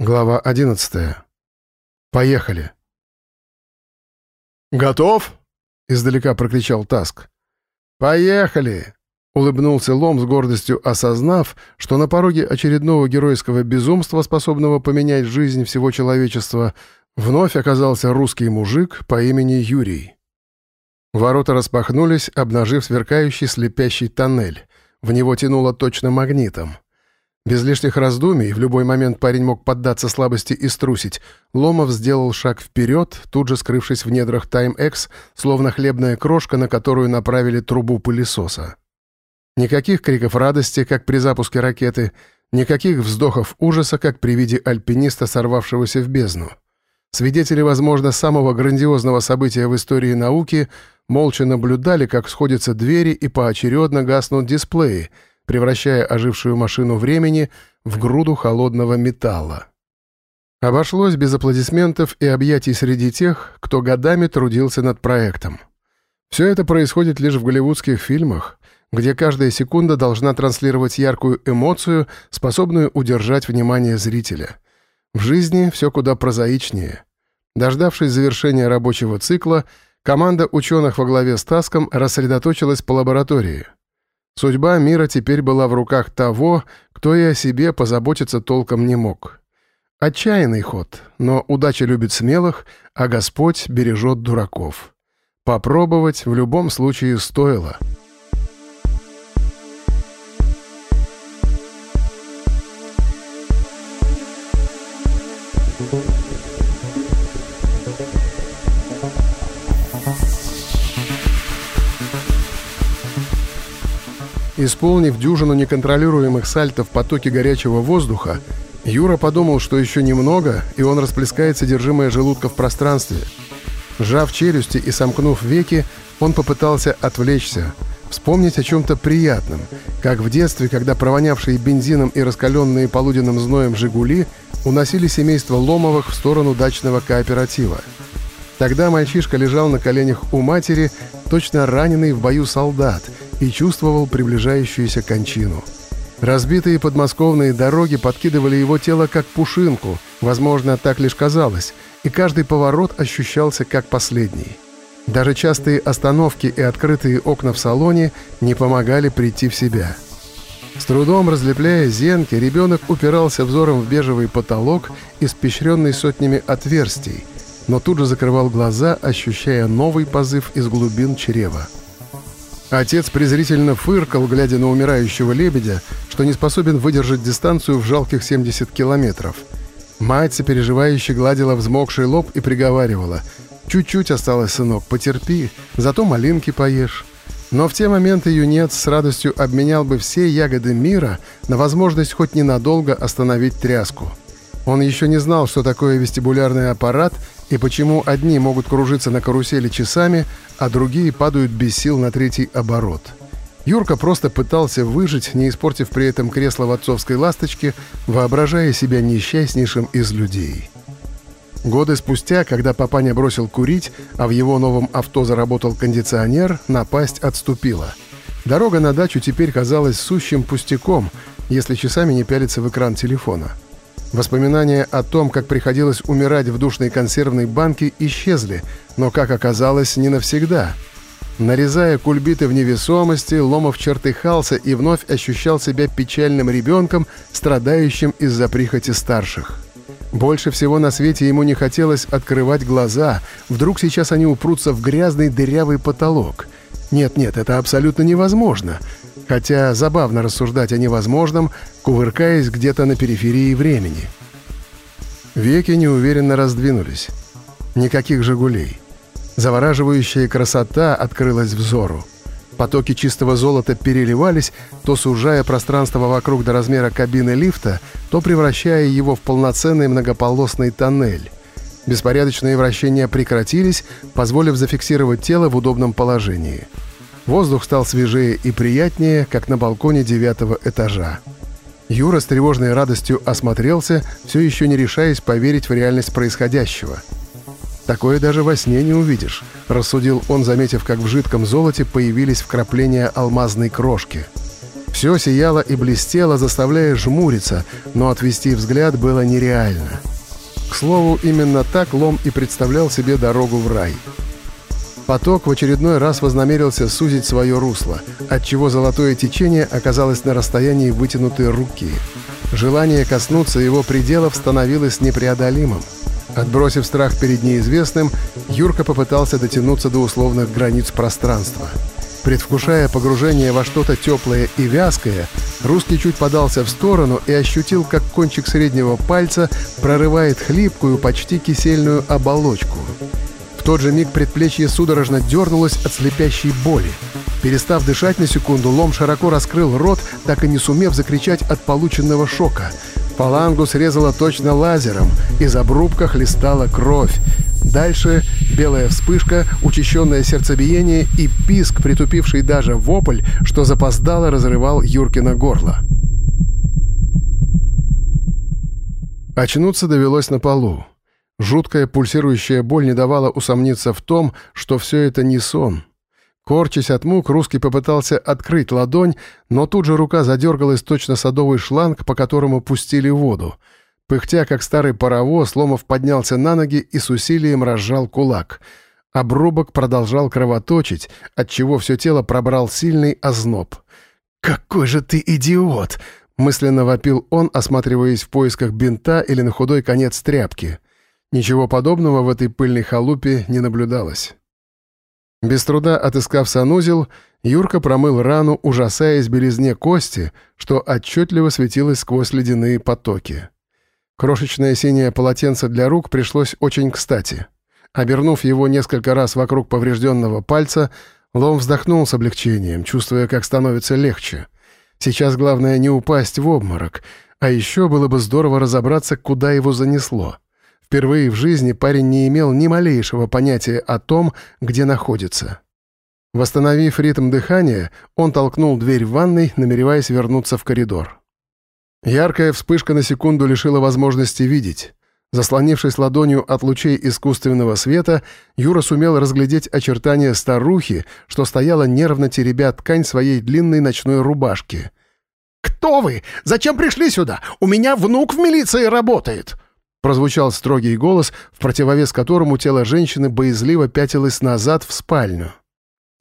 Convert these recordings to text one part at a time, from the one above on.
Глава 11. Поехали. «Готов?» — издалека прокричал Таск. «Поехали!» — улыбнулся Лом с гордостью, осознав, что на пороге очередного геройского безумства, способного поменять жизнь всего человечества, вновь оказался русский мужик по имени Юрий. Ворота распахнулись, обнажив сверкающий слепящий тоннель. В него тянуло точно магнитом. Без лишних раздумий, в любой момент парень мог поддаться слабости и струсить, Ломов сделал шаг вперед, тут же скрывшись в недрах Тайм-Экс, словно хлебная крошка, на которую направили трубу пылесоса. Никаких криков радости, как при запуске ракеты, никаких вздохов ужаса, как при виде альпиниста, сорвавшегося в бездну. Свидетели, возможно, самого грандиозного события в истории науки молча наблюдали, как сходятся двери и поочередно гаснут дисплеи — превращая ожившую машину времени в груду холодного металла. Обошлось без аплодисментов и объятий среди тех, кто годами трудился над проектом. Все это происходит лишь в голливудских фильмах, где каждая секунда должна транслировать яркую эмоцию, способную удержать внимание зрителя. В жизни все куда прозаичнее. Дождавшись завершения рабочего цикла, команда ученых во главе с Таском рассредоточилась по лаборатории — Судьба мира теперь была в руках того, кто и о себе позаботиться толком не мог. Отчаянный ход, но удача любит смелых, а Господь бережет дураков. Попробовать в любом случае стоило. Исполнив дюжину неконтролируемых сальтов в потоке горячего воздуха, Юра подумал, что еще немного, и он расплескает содержимое желудка в пространстве. Сжав челюсти и сомкнув веки, он попытался отвлечься, вспомнить о чем-то приятном, как в детстве, когда провонявшие бензином и раскаленные полуденным зноем «Жигули» уносили семейство Ломовых в сторону дачного кооператива. Тогда мальчишка лежал на коленях у матери, точно раненый в бою солдат — и чувствовал приближающуюся кончину. Разбитые подмосковные дороги подкидывали его тело как пушинку, возможно, так лишь казалось, и каждый поворот ощущался как последний. Даже частые остановки и открытые окна в салоне не помогали прийти в себя. С трудом разлепляя зенки, ребенок упирался взором в бежевый потолок, испещренный сотнями отверстий, но тут же закрывал глаза, ощущая новый позыв из глубин чрева. Отец презрительно фыркал, глядя на умирающего лебедя, что не способен выдержать дистанцию в жалких 70 километров. Мать, сопереживающе гладила взмокший лоб и приговаривала «Чуть-чуть осталось, сынок, потерпи, зато малинки поешь». Но в те моменты юнец с радостью обменял бы все ягоды мира на возможность хоть ненадолго остановить тряску. Он еще не знал, что такое вестибулярный аппарат и почему одни могут кружиться на карусели часами, а другие падают без сил на третий оборот. Юрка просто пытался выжить, не испортив при этом кресло в отцовской ласточке, воображая себя несчастнейшим из людей. Годы спустя, когда папаня бросил курить, а в его новом авто заработал кондиционер, напасть отступила. Дорога на дачу теперь казалась сущим пустяком, если часами не пялиться в экран телефона. Воспоминания о том, как приходилось умирать в душной консервной банке, исчезли, но, как оказалось, не навсегда. Нарезая кульбиты в невесомости, Ломов чертыхался и вновь ощущал себя печальным ребенком, страдающим из-за прихоти старших. Больше всего на свете ему не хотелось открывать глаза, вдруг сейчас они упрутся в грязный дырявый потолок. Нет-нет, это абсолютно невозможно. Хотя забавно рассуждать о невозможном, кувыркаясь где-то на периферии времени. Веки неуверенно раздвинулись. Никаких «Жигулей». Завораживающая красота открылась взору. Потоки чистого золота переливались, то сужая пространство вокруг до размера кабины лифта, то превращая его в полноценный многополосный тоннель. Беспорядочные вращения прекратились, позволив зафиксировать тело в удобном положении. Воздух стал свежее и приятнее, как на балконе девятого этажа. Юра с тревожной радостью осмотрелся, все еще не решаясь поверить в реальность происходящего. «Такое даже во сне не увидишь», — рассудил он, заметив, как в жидком золоте появились вкрапления алмазной крошки. Все сияло и блестело, заставляя жмуриться, но отвести взгляд было нереально. К слову, именно так Лом и представлял себе дорогу в рай. Поток в очередной раз вознамерился сузить свое русло, отчего золотое течение оказалось на расстоянии вытянутой руки. Желание коснуться его пределов становилось непреодолимым. Отбросив страх перед неизвестным, Юрка попытался дотянуться до условных границ пространства. Предвкушая погружение во что-то теплое и вязкое, русский чуть подался в сторону и ощутил, как кончик среднего пальца прорывает хлипкую, почти кисельную оболочку. В тот же миг предплечье судорожно дернулось от слепящей боли. Перестав дышать на секунду, Лом широко раскрыл рот, так и не сумев закричать от полученного шока — Фалангу срезала точно лазером, из обрубка хлестала кровь. Дальше белая вспышка, учащенное сердцебиение и писк, притупивший даже вопль, что запоздало разрывал Юркина горло. Очнуться довелось на полу. Жуткая пульсирующая боль не давала усомниться в том, что все это не сон. Корчась от мук, русский попытался открыть ладонь, но тут же рука задергалась точно садовый шланг, по которому пустили воду. Пыхтя, как старый паровоз, Ломов поднялся на ноги и с усилием разжал кулак. Обрубок продолжал кровоточить, отчего все тело пробрал сильный озноб. «Какой же ты идиот!» — мысленно вопил он, осматриваясь в поисках бинта или на худой конец тряпки. Ничего подобного в этой пыльной халупе не наблюдалось. Без труда отыскав санузел, Юрка промыл рану, ужасаясь белизне кости, что отчетливо светилось сквозь ледяные потоки. Крошечное синее полотенце для рук пришлось очень кстати. Обернув его несколько раз вокруг поврежденного пальца, Лом вздохнул с облегчением, чувствуя, как становится легче. Сейчас главное не упасть в обморок, а еще было бы здорово разобраться, куда его занесло. Впервые в жизни парень не имел ни малейшего понятия о том, где находится. Восстановив ритм дыхания, он толкнул дверь в ванной, намереваясь вернуться в коридор. Яркая вспышка на секунду лишила возможности видеть. Заслонившись ладонью от лучей искусственного света, Юра сумел разглядеть очертания старухи, что стояла нервно теребя ткань своей длинной ночной рубашки. «Кто вы? Зачем пришли сюда? У меня внук в милиции работает!» Прозвучал строгий голос, в противовес которому тело женщины боязливо пятилось назад в спальню.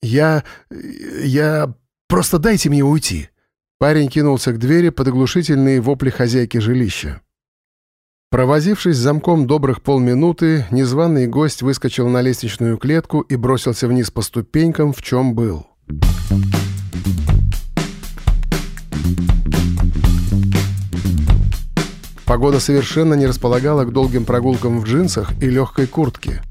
«Я... я... просто дайте мне уйти!» Парень кинулся к двери под оглушительные вопли хозяйки жилища. Провозившись замком добрых полминуты, незваный гость выскочил на лестничную клетку и бросился вниз по ступенькам, в чем был. Погода совершенно не располагала к долгим прогулкам в джинсах и легкой куртке.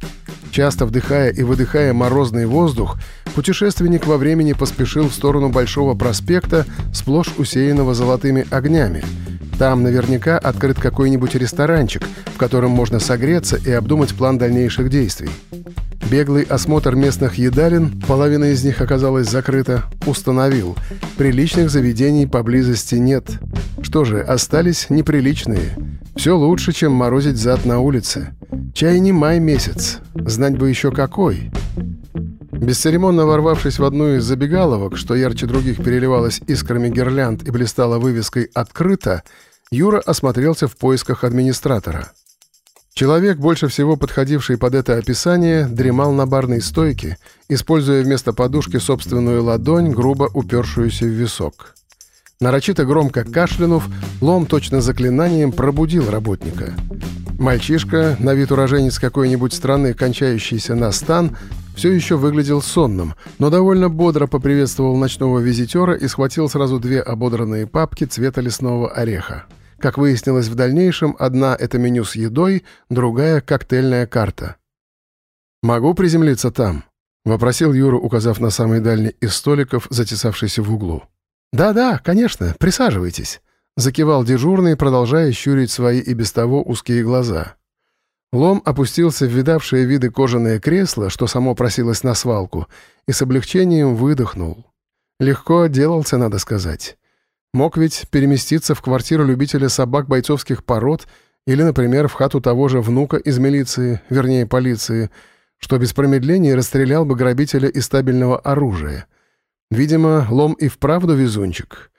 Часто вдыхая и выдыхая морозный воздух, путешественник во времени поспешил в сторону Большого проспекта, сплошь усеянного золотыми огнями. Там наверняка открыт какой-нибудь ресторанчик, в котором можно согреться и обдумать план дальнейших действий. Беглый осмотр местных едалин, половина из них оказалась закрыта, установил. Приличных заведений поблизости нет. Что же, остались неприличные. Все лучше, чем морозить зад на улице. Чай не май месяц. Знать бы еще какой. Бесцеремонно ворвавшись в одну из забегаловок, что ярче других переливалась искрами гирлянд и блистала вывеской «Открыто», Юра осмотрелся в поисках администратора. Человек, больше всего подходивший под это описание, дремал на барной стойке, используя вместо подушки собственную ладонь, грубо упершуюся в висок. Нарочито громко кашлянув, лом точно заклинанием пробудил работника. Мальчишка, на вид уроженец какой-нибудь страны, кончающийся на стан, все еще выглядел сонным, но довольно бодро поприветствовал ночного визитера и схватил сразу две ободранные папки цвета лесного ореха. Как выяснилось в дальнейшем, одна — это меню с едой, другая — коктейльная карта. «Могу приземлиться там?» — вопросил Юра, указав на самый дальний из столиков, затесавшийся в углу. «Да-да, конечно, присаживайтесь», — закивал дежурный, продолжая щурить свои и без того узкие глаза. Лом опустился в видавшие виды кожаное кресло, что само просилось на свалку, и с облегчением выдохнул. Легко отделался, надо сказать. Мог ведь переместиться в квартиру любителя собак бойцовских пород или, например, в хату того же внука из милиции, вернее, полиции, что без промедления расстрелял бы грабителя из стабильного оружия. Видимо, Лом и вправду везунчик.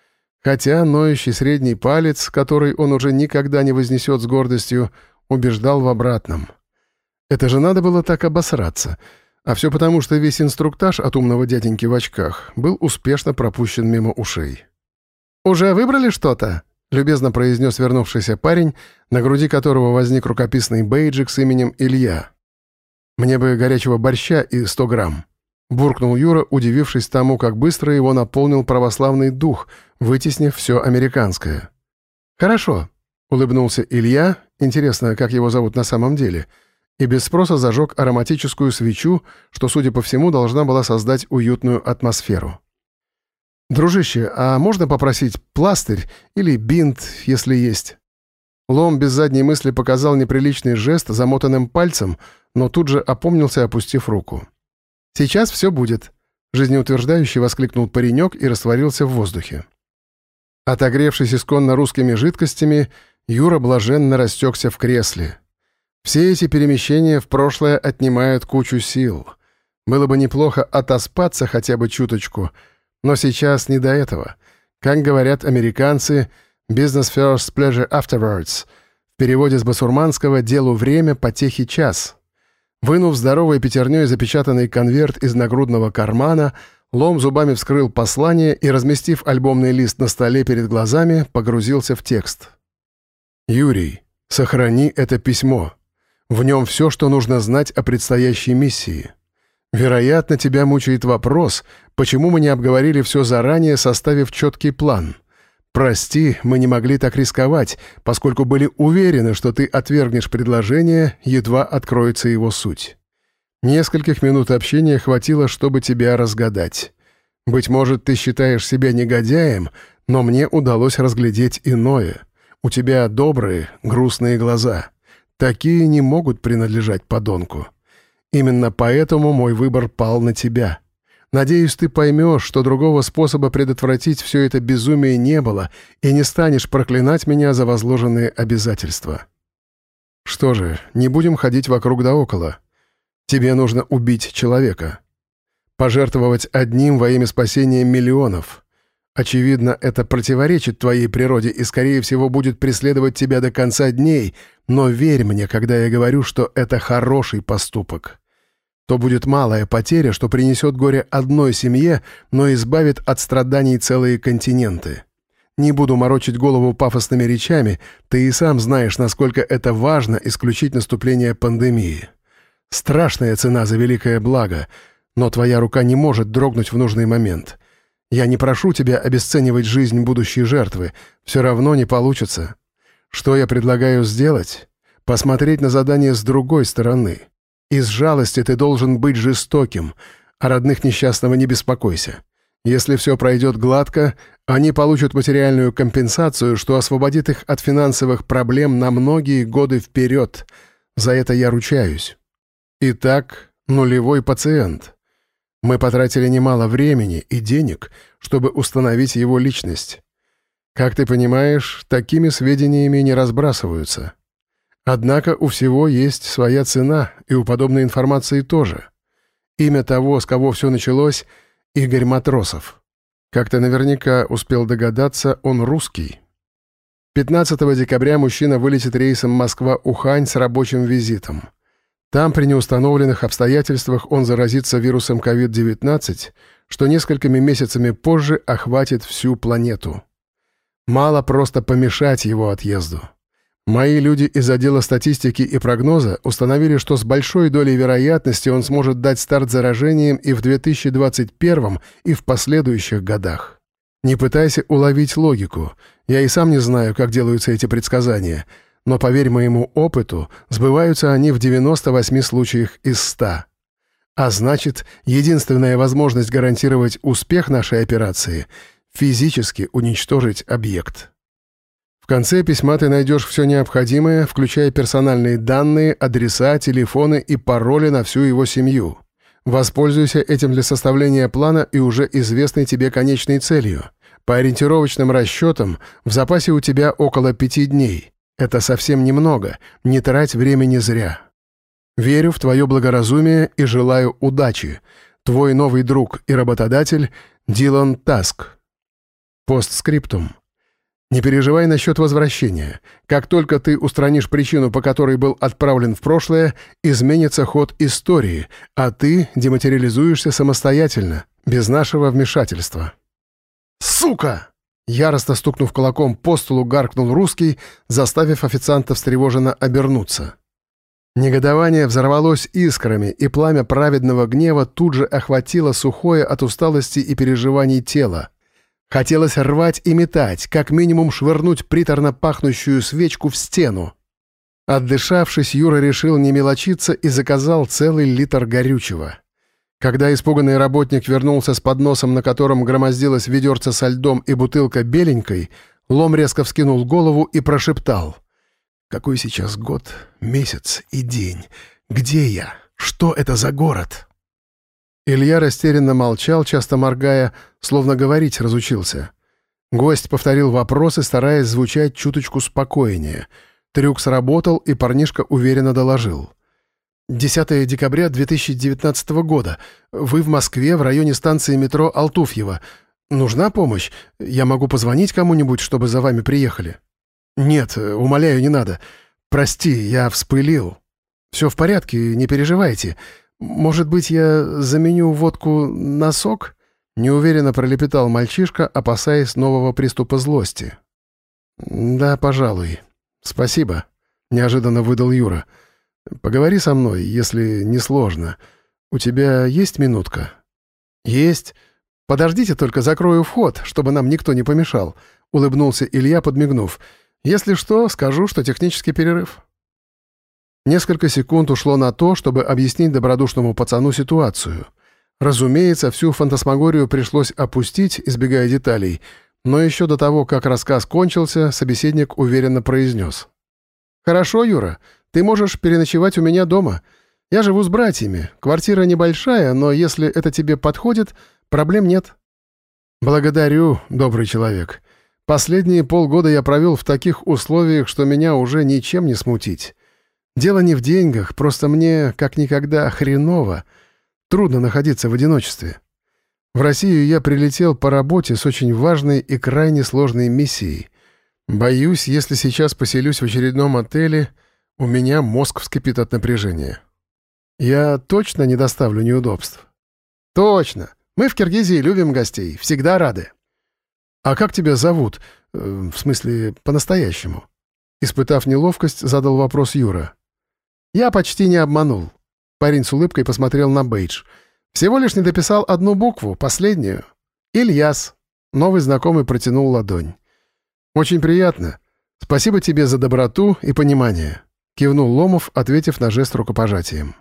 Хотя ноющий средний палец, который он уже никогда не вознесет с гордостью, убеждал в обратном. Это же надо было так обосраться. А все потому, что весь инструктаж от умного дяденьки в очках был успешно пропущен мимо ушей. «Уже выбрали что-то?» — любезно произнес вернувшийся парень, на груди которого возник рукописный бейджик с именем Илья. «Мне бы горячего борща и сто грамм», — буркнул Юра, удивившись тому, как быстро его наполнил православный дух, вытеснив все американское. «Хорошо», — улыбнулся Илья, интересно, как его зовут на самом деле, и без спроса зажег ароматическую свечу, что, судя по всему, должна была создать уютную атмосферу. «Дружище, а можно попросить пластырь или бинт, если есть?» Лом без задней мысли показал неприличный жест замотанным пальцем, но тут же опомнился, опустив руку. «Сейчас все будет», — жизнеутверждающе воскликнул паренек и растворился в воздухе. Отогревшись исконно русскими жидкостями, Юра блаженно растекся в кресле. Все эти перемещения в прошлое отнимают кучу сил. Было бы неплохо отоспаться хотя бы чуточку — но сейчас не до этого. Как говорят американцы, «business first, pleasure afterwards». В переводе с басурманского «делу время, потехи час». Вынув здоровой пятерней запечатанный конверт из нагрудного кармана, Лом зубами вскрыл послание и, разместив альбомный лист на столе перед глазами, погрузился в текст. «Юрий, сохрани это письмо. В нем все, что нужно знать о предстоящей миссии. Вероятно, тебя мучает вопрос, почему мы не обговорили все заранее, составив четкий план. Прости, мы не могли так рисковать, поскольку были уверены, что ты отвергнешь предложение, едва откроется его суть. Нескольких минут общения хватило, чтобы тебя разгадать. Быть может, ты считаешь себя негодяем, но мне удалось разглядеть иное. У тебя добрые, грустные глаза. Такие не могут принадлежать подонку. Именно поэтому мой выбор пал на тебя. Надеюсь, ты поймешь, что другого способа предотвратить все это безумие не было, и не станешь проклинать меня за возложенные обязательства. Что же, не будем ходить вокруг да около. Тебе нужно убить человека. Пожертвовать одним во имя спасения миллионов. Очевидно, это противоречит твоей природе и, скорее всего, будет преследовать тебя до конца дней, но верь мне, когда я говорю, что это хороший поступок. То будет малая потеря, что принесет горе одной семье, но избавит от страданий целые континенты. Не буду морочить голову пафосными речами, ты и сам знаешь, насколько это важно исключить наступление пандемии. Страшная цена за великое благо, но твоя рука не может дрогнуть в нужный момент. Я не прошу тебя обесценивать жизнь будущей жертвы, все равно не получится. Что я предлагаю сделать? Посмотреть на задание с другой стороны. Из жалости ты должен быть жестоким, а родных несчастного не беспокойся. Если все пройдет гладко, они получат материальную компенсацию, что освободит их от финансовых проблем на многие годы вперед. За это я ручаюсь. Итак, нулевой пациент. Мы потратили немало времени и денег, чтобы установить его личность. Как ты понимаешь, такими сведениями не разбрасываются. Однако у всего есть своя цена, и у подобной информации тоже. Имя того, с кого все началось — Игорь Матросов. Как ты наверняка успел догадаться, он русский. 15 декабря мужчина вылетит рейсом Москва-Ухань с рабочим визитом. Там при неустановленных обстоятельствах он заразится вирусом COVID-19, что несколькими месяцами позже охватит всю планету. Мало просто помешать его отъезду. Мои люди из отдела статистики и прогноза установили, что с большой долей вероятности он сможет дать старт заражениям и в 2021 и в последующих годах. Не пытайся уловить логику. Я и сам не знаю, как делаются эти предсказания, но поверь моему опыту, сбываются они в 98 случаях из 100. А значит, единственная возможность гарантировать успех нашей операции — физически уничтожить объект. В конце письма ты найдешь все необходимое, включая персональные данные, адреса, телефоны и пароли на всю его семью. Воспользуйся этим для составления плана и уже известной тебе конечной целью. По ориентировочным расчетам, в запасе у тебя около пяти дней. Это совсем немного, не трать времени зря. Верю в твое благоразумие и желаю удачи. Твой новый друг и работодатель Дилан Таск. Постскриптум. Не переживай насчет возвращения. Как только ты устранишь причину, по которой был отправлен в прошлое, изменится ход истории, а ты дематериализуешься самостоятельно, без нашего вмешательства». «Сука!» Яростно стукнув кулаком по столу, гаркнул русский, заставив официанта встревоженно обернуться. Негодование взорвалось искрами, и пламя праведного гнева тут же охватило сухое от усталости и переживаний тело. Хотелось рвать и метать, как минимум швырнуть приторно пахнущую свечку в стену. Отдышавшись, Юра решил не мелочиться и заказал целый литр горючего. Когда испуганный работник вернулся с подносом, на котором громоздилось ведерце со льдом и бутылка беленькой, Лом резко вскинул голову и прошептал. «Какой сейчас год, месяц и день? Где я? Что это за город?» Илья растерянно молчал, часто моргая, словно говорить разучился. Гость повторил вопросы, стараясь звучать чуточку спокойнее. Трюк сработал, и парнишка уверенно доложил. 10 декабря 2019 года. Вы в Москве, в районе станции метро Алтуфьево. Нужна помощь? Я могу позвонить кому-нибудь, чтобы за вами приехали?» «Нет, умоляю, не надо. Прости, я вспылил. Все в порядке, не переживайте. Может быть, я заменю водку на сок?» Неуверенно пролепетал мальчишка, опасаясь нового приступа злости. «Да, пожалуй. Спасибо», — неожиданно выдал Юра. Поговори со мной, если не сложно. У тебя есть минутка?» «Есть. Подождите, только закрою вход, чтобы нам никто не помешал», — улыбнулся Илья, подмигнув. «Если что, скажу, что технический перерыв». Несколько секунд ушло на то, чтобы объяснить добродушному пацану ситуацию. Разумеется, всю фантасмагорию пришлось опустить, избегая деталей, но еще до того, как рассказ кончился, собеседник уверенно произнес. «Хорошо, Юра, ты можешь переночевать у меня дома. Я живу с братьями. Квартира небольшая, но если это тебе подходит, проблем нет». «Благодарю, добрый человек. Последние полгода я провел в таких условиях, что меня уже ничем не смутить. Дело не в деньгах, просто мне, как никогда, хреново. Трудно находиться в одиночестве. В Россию я прилетел по работе с очень важной и крайне сложной миссией. Боюсь, если сейчас поселюсь в очередном отеле — у меня мозг вскипит от напряжения. Я точно не доставлю неудобств? Точно. Мы в Киргизии любим гостей, всегда рады. А как тебя зовут? Э, в смысле, по-настоящему? Испытав неловкость, задал вопрос Юра. Я почти не обманул. Парень с улыбкой посмотрел на бейдж. Всего лишь не дописал одну букву, последнюю. Ильяс. Новый знакомый протянул ладонь. Очень приятно. Спасибо тебе за доброту и понимание. Кивнул Ломов, ответив на жест рукопожатием.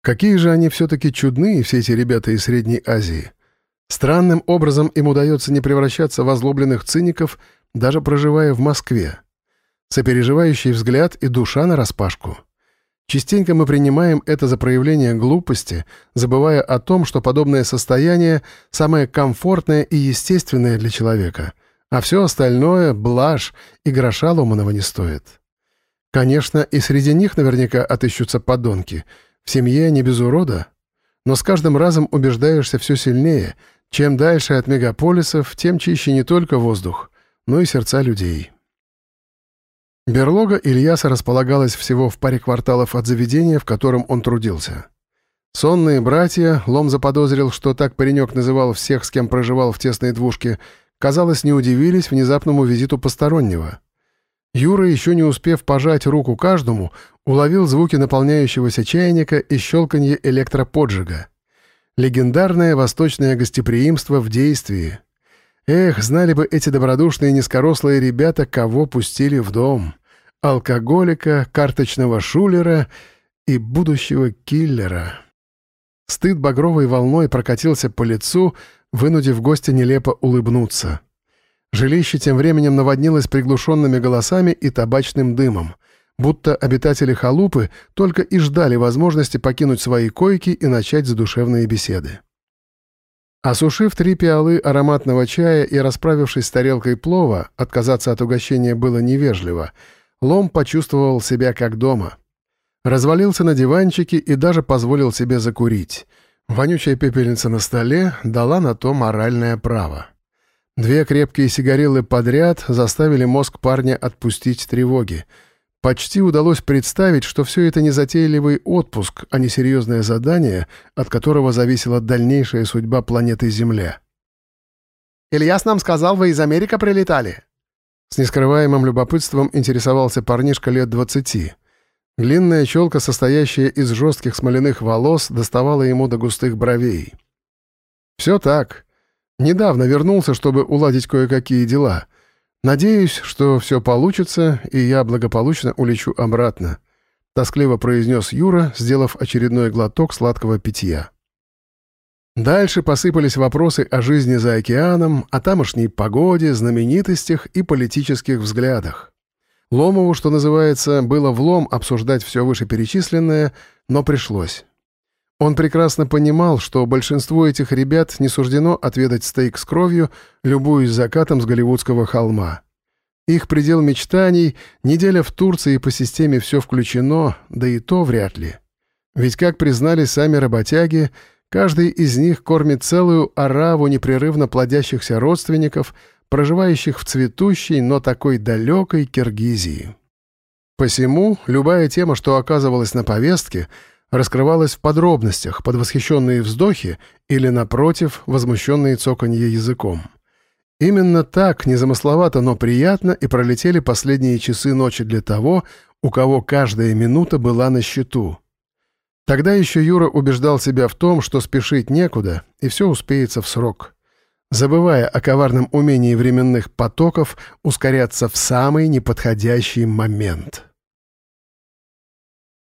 Какие же они все-таки чудные, все эти ребята из Средней Азии. Странным образом им удается не превращаться в озлобленных циников, даже проживая в Москве. Сопереживающий взгляд и душа нараспашку. Частенько мы принимаем это за проявление глупости, забывая о том, что подобное состояние самое комфортное и естественное для человека, а все остальное — блажь и гроша ломаного не стоит. Конечно, и среди них наверняка отыщутся подонки. В семье не без урода. Но с каждым разом убеждаешься все сильнее. Чем дальше от мегаполисов, тем чище не только воздух, но и сердца людей. Берлога Ильяса располагалась всего в паре кварталов от заведения, в котором он трудился. Сонные братья, Лом заподозрил, что так паренек называл всех, с кем проживал в тесной двушке, казалось, не удивились внезапному визиту постороннего. Юра, еще не успев пожать руку каждому, уловил звуки наполняющегося чайника и щелканье электроподжига. Легендарное восточное гостеприимство в действии. Эх, знали бы эти добродушные низкорослые ребята, кого пустили в дом. Алкоголика, карточного шулера и будущего киллера. Стыд багровой волной прокатился по лицу, вынудив гостя нелепо улыбнуться. Жилище тем временем наводнилось приглушенными голосами и табачным дымом, будто обитатели халупы только и ждали возможности покинуть свои койки и начать задушевные беседы. Осушив три пиалы ароматного чая и расправившись с тарелкой плова, отказаться от угощения было невежливо, Лом почувствовал себя как дома. Развалился на диванчике и даже позволил себе закурить. Вонючая пепельница на столе дала на то моральное право. Две крепкие сигарелы подряд заставили мозг парня отпустить тревоги. Почти удалось представить, что все это незатейливый отпуск, а не серьезное задание, от которого зависела дальнейшая судьба планеты Земля. «Ильяс нам сказал, вы из Америки прилетали?» С нескрываемым любопытством интересовался парнишка лет двадцати. Длинная челка, состоящая из жестких смоляных волос, доставала ему до густых бровей. «Все так. Недавно вернулся, чтобы уладить кое-какие дела. Надеюсь, что все получится, и я благополучно улечу обратно», — тоскливо произнес Юра, сделав очередной глоток сладкого питья. Дальше посыпались вопросы о жизни за океаном, о тамошней погоде, знаменитостях и политических взглядах. Ломову, что называется, было влом обсуждать все вышеперечисленное, но пришлось. Он прекрасно понимал, что большинству этих ребят не суждено отведать стейк с кровью, любуясь закатом с голливудского холма. Их предел мечтаний — неделя в Турции по системе «все включено», да и то вряд ли. Ведь, как признали сами работяги, каждый из них кормит целую ораву непрерывно плодящихся родственников, проживающих в цветущей, но такой далекой Киргизии. Посему любая тема, что оказывалась на повестке — раскрывалась в подробностях, под восхищенные вздохи или, напротив, возмущенные цоканье языком. Именно так, незамысловато, но приятно, и пролетели последние часы ночи для того, у кого каждая минута была на счету. Тогда еще Юра убеждал себя в том, что спешить некуда, и все успеется в срок. Забывая о коварном умении временных потоков ускоряться в самый неподходящий момент.